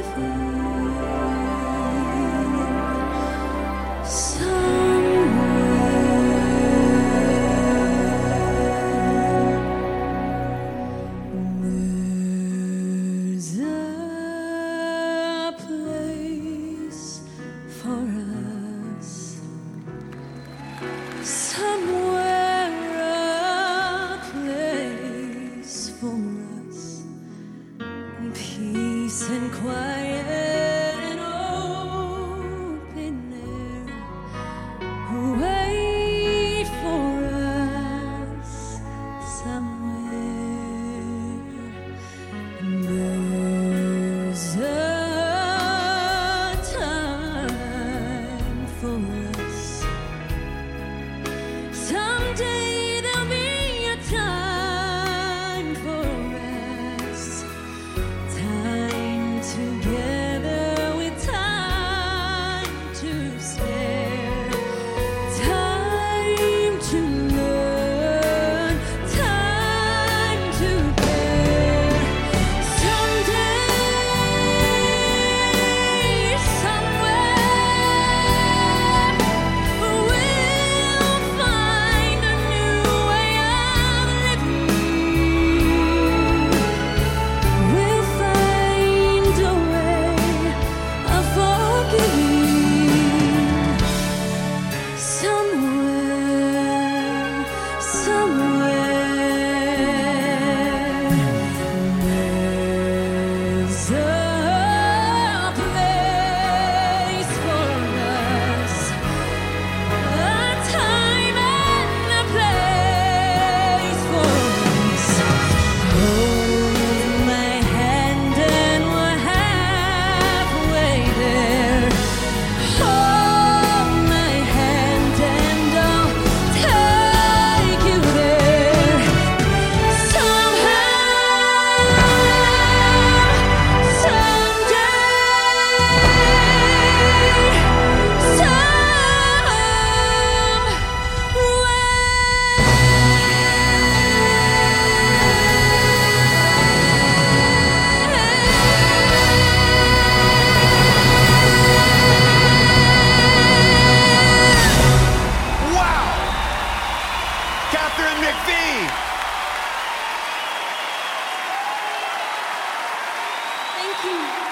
forgiven. Someday Catherine McPhee! Thank you.